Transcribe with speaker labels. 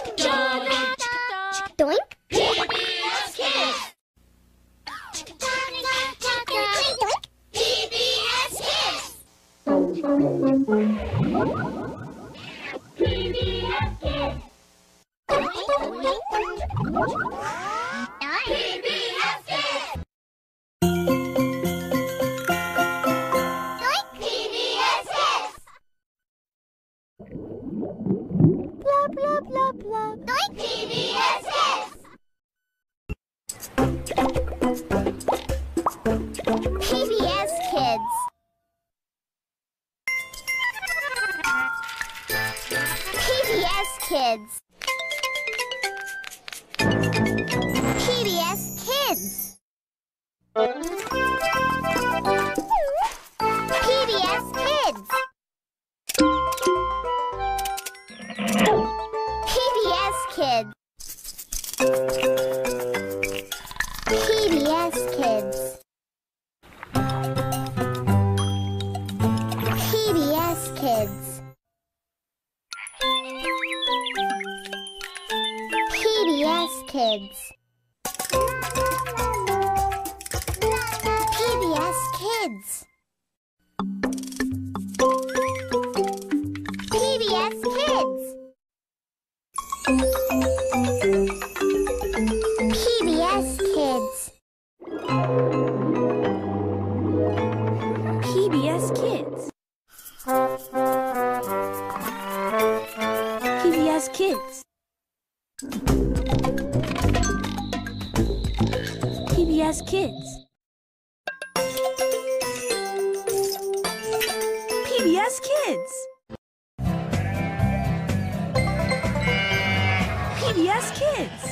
Speaker 1: doink,
Speaker 2: doink, doink.
Speaker 1: Blah blah blah blah.
Speaker 2: PBS Kids.
Speaker 1: PBS Kids. PBS Kids. Kids. PBS Kids. PBS Kids. PBS Kids. PBS Kids. Kids. PBS Kids. PBS Kids.